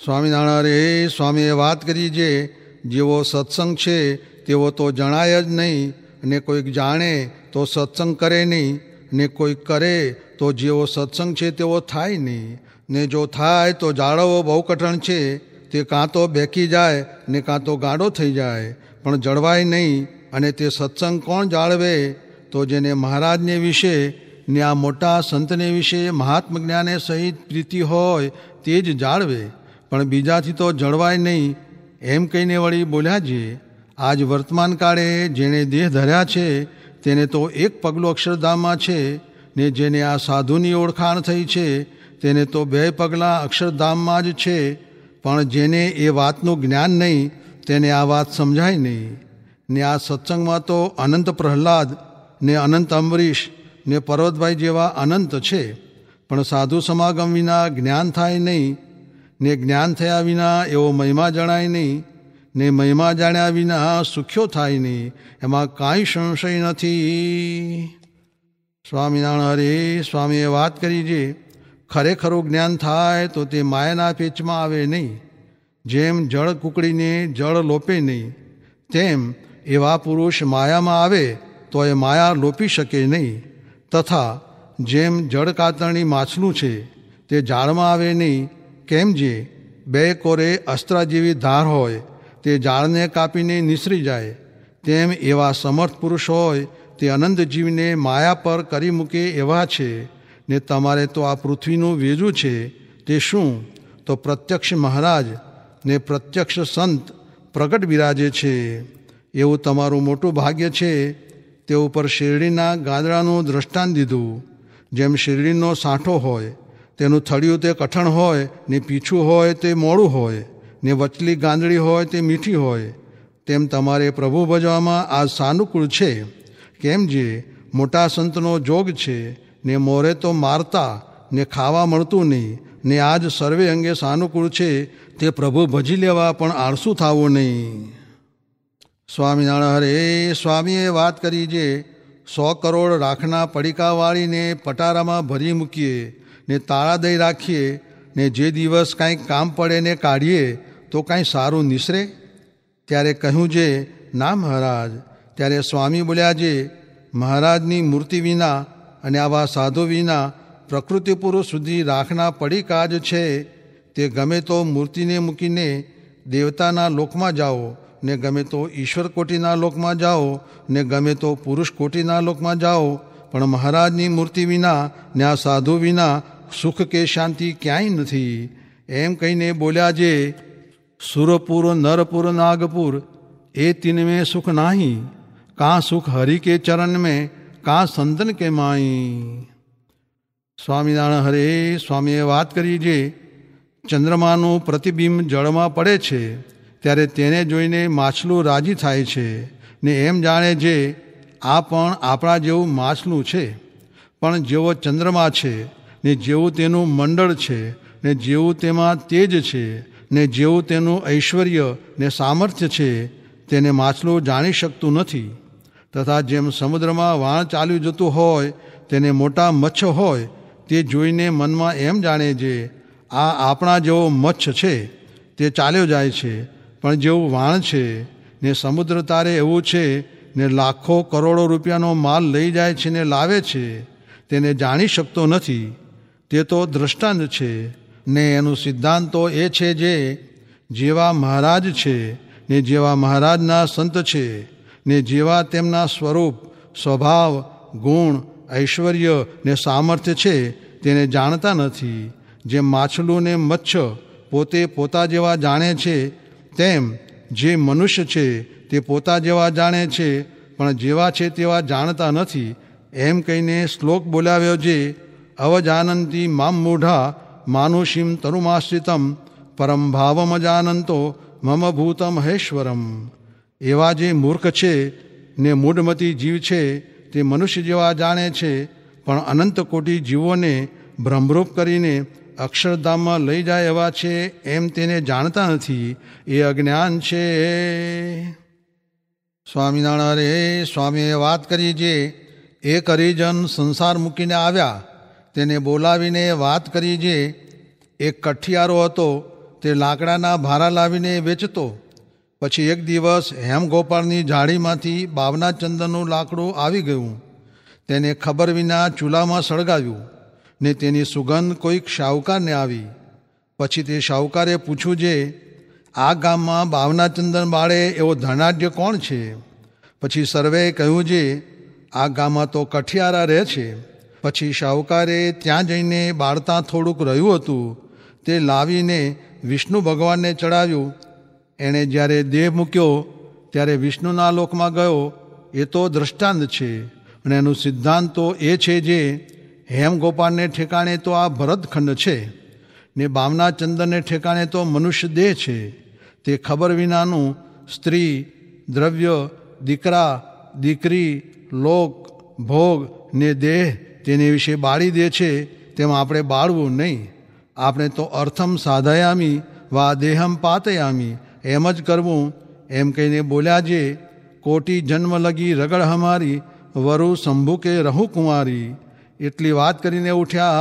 સ્વામિનારાયણ સ્વામીએ વાત કરી છે જેવો સત્સંગ છે, તેવો તો જણાય જ નહીં, ને કોઈક જાણે તો સત્સંગ કરે નહીં, ને કોઈક કરે તો જેવો સત્સંગ છે તેવો થાય નહીં, ને જો થાય તો જાળવવો બહુ કઠણ છે, તે કાં તો બેકી જાય, ને કાં તો ગાડો થઈ જાય, પણ જળવાય નહીં, અને તે સત્સંગ કોણ જાળવે? તો જેને મહારાજને વિશે, ને આ મોટા સંતને વિશે મહાત્મ જ્ઞાને સહિત પ્રીતિ હોય, તે જ જાળવે. પણ બીજાથી તો જળવાય નહીં. એમ કહીને વળી બોલ્યા છે આજ વર્તમાન કાળે જેણે દેહ ધર્યા છે, તેને તો એક પગલું અક્ષરધામમાં છે, ને જેને આ સાધુની ઓળખાણ થઈ છે, તેને તો બે પગલાં અક્ષરધામમાં જ છે, પણ જેને એ વાતનું જ્ઞાન નહીં, તેને આ વાત સમજાય નહીં. ને આ સત્સંગમાં તો અનંત પ્રહલાદ, ને અનંત અંબરીશ ને પર્વતભાઈ જેવા અનંત છે. પણ સાધુ સમાગમ વિના જ્ઞાન થાય નહીં ને જ્ઞાન થયા વિના એવો મહિમા જણાય નહીં, ને મહિમા જાણ્યા વિના સુખ્યો થાય નહીં, એમાં કાંઈ સંશય નથી. સ્વામિનારાયણ હરે, સ્વામીએ વાત કરી છે ખરેખરું જ્ઞાન થાય તો તે માયાના પેચમાં આવે નહીં. જેમ જળ કુકડીને જળ લોપે નહીં, તેમ એવા પુરુષ માયામાં આવે તો એ માયા લોપી શકે નહીં. તથા જેમ જળ કાતરણી માછલું છે, તે જાળમાં આવે નહીં કેમ જે? બે કોરે અસ્ત્ર જેવી ધાર હોય, તે ઝાડને કાપીને નિસરી જાય. તેમ એવા સમર્થ પુરુષ હોય, તે અનંત જીવને માયા પર કરી મૂકે એવા છે. ને તમારે તો આ પૃથ્વીનું વેજું છે, તે શું? તો પ્રત્યક્ષ મહારાજ, ને પ્રત્યક્ષ સંત પ્રગટ બિરાજે છે. એવું તમારું મોટું ભાગ્ય છે. તે ઉપર શેરડીના ગાદડાનું દ્રષ્ટાંત દીધું. જેમ શેરડીનો સાંઠો હોય તેનું થળિયું તે કઠણ હોય, ને પીછું હોય તે મોડું હોય, ને વચલી ગાંદડી હોય તે મીઠી હોય, તેમ તમારે પ્રભુ ભજવામાં આ સાનુકૂળ છે. કેમ જે મોટા સંતનો જોગ છે, ને મોરે તો મારતા, ને ખાવા મળતું નહીં, ને આજ સર્વે અંગે સાનુકૂળ છે, તે પ્રભુ ભજી લેવા પણ આળસું થવું નહીં. સ્વામિનારાયણ હરે, સ્વામીએ વાત કરી જે, સો કરોડ રાખના પડીકાવાળીને પટારામાં ભરી મૂકીએ ને તાળા દઈ રાખીએ, ને જે દિવસ કાંઈ કામ પડે ને કાઢીએ, તો કાંઈ સારું નિસરે? ત્યારે કહ્યું છે ના મહારાજ. ત્યારે સ્વામી બોલ્યા જે, મહારાજની મૂર્તિ વિના અને આવા સાધુ વિના પ્રકૃતિ પુરુષ સુધી રાખના પડીકા જ છે. તે ગમે તો મૂર્તિને મૂકીને દેવતાના લોકમાં જાઓ, ને ગમે તો ઈશ્વર કોટીના લોકમાં જાઓ, ને ગમે તો પુરુષ કોટીના લોકમાં જાઓ, પણ મહારાજની મૂર્તિ વિના ને આ સાધુ વિના સુખ કે શાંતિ ક્યાંય નથી. એમ કહીને બોલ્યા જે, સુરપુર, નરપુર, નાગપુર, એ તીન સુખ નાહી. કાં સુખ હરિ કે ચરણ મેં કાં સંતન કે માઈ સ્વામિનારાયણ હરે, સ્વામીએ વાત કરી જે, ચંદ્રમાનું પ્રતિબિંબ જળમાં પડે છે, ત્યારે તેને જોઈને માછલું રાજી થાય છે. ને એમ જાણે છે આ પણ આપણા જેવું માછલું છે. પણ જેવો ચંદ્રમા છે ને જેવું તેનું મંડળ છે, ને જેવું તેમાં તેજ છે, ને જેવું તેનું ઐશ્વર્ય ને સામર્થ્ય છે, તેને માછલું જાણી શકતું નથી. તથા જેમ સમુદ્રમાં વાણ ચાલ્યું જતું હોય, તેને મોટા મચ્છ હોય, તે જોઈને મનમાં એમ જાણે છે, આ આપણા જેવો મચ્છ છે, તે ચાલ્યો જાય છે, પણ જેવું વાણ છે, ને સમુદ્ર તારે એવું છે, ને લાખો કરોડો રૂપિયાનો માલ લઈ જાય છે ને લાવે છે, તેને જાણી શકતો નથી. તે તો દ્રષ્ટાંત છે. ને એનું સિદ્ધાંત એ છે જે જેવા મહારાજ છે, ને જેવા મહારાજના સંત છે, ને જેવા તેમના સ્વરૂપ, સ્વભાવ, ગુણ, ઐશ્વર્ય ને સામર્થ્ય છે તેને જાણતા નથી. જેમ માછલું ને મચ્છ પોતે પોતા જેવા જાણે છે, તેમ જે મનુષ્ય છે તે પોતા જેવા જાણે છે, પણ જેવા છે તેવા જાણતા નથી. એમ કહીને શ્લોક બોલાવ્યો જે અવજાનંતી મામ મૂઢા માનુષીમ તરુમાશ્રિતમ પરમ ભાવમજાનંતો મમ ભૂત મહેશ્વરમ એવા જે મૂર્ખ છે ને મૂઢમતી જીવ છે તે મનુષ્ય જેવા જાણે છે પણ અનંત કોટી જીવોને ભ્રમરૂપ કરીને અક્ષરધામમાં લઈ જાય એવા છે એમ તેને જાણતા નથી એ અજ્ઞાન છે સ્વામિનારાયણ સ્વામીએ વાત કરી જે એક હરિજન સંસાર મૂકીને આવ્યા તેને બોલાવીને વાત કરી જે એક કઠિયારો હતો, તે લાકડાના ભારા લાવીને વેચતો. પછી એક દિવસ હેમગોપાળની જાળીમાંથી બાવના ચંદનનું લાકડું આવી ગયું. તેને ખબર વિના ચૂલામાં સળગાવ્યું ને તેની સુગંધ કોઈક શાહુકારને આવી. પછી તે શાહુકારે પૂછ્યું જે, આ ગામમાં બાવના ચંદન બાળે એવો ધનાઢ્ય કોણ છે? પછી સર્વે કહ્યું જે, આ ગામમાં તો કઠિયારા રહે છે. પછી શાહુકારે ત્યાં જઈને બાળતા થોડુંક રહ્યું હતું, તે લાવીને વિષ્ણુ ભગવાનને ચડાવ્યું. એણે જ્યારે દેહ મૂક્યો, ત્યારે વિષ્ણુના લોકમાં ગયો, એ તો દ્રષ્ટાંત છે, અને એનું સિદ્ધાંત તો એ છે જે હેમગોપાલને ઠેકાણે તો આ ભરતખંડ છે, ને બામના ચંદનને ઠેકાણે તો મનુષ્ય દેહ છે. તે ખબર વિનાનું સ્ત્રી, દ્રવ્ય, દીકરા, દીકરી, લોક, ભોગ ને દેહ તેની વિશે બાળી દે છે, તેમાં આપણે બાળવું નહીં. આપણે તો અર્થમ સાધયામી, વા દેહમ પાતયામી, એમ જ કરવું. એમ કહીને બોલ્યા જે, કોટી જન્મ લગી રગડ હમારી, વરુ શંભુ કે રહુ કુંવારી. એટલી વાત કરીને ઉઠ્યા.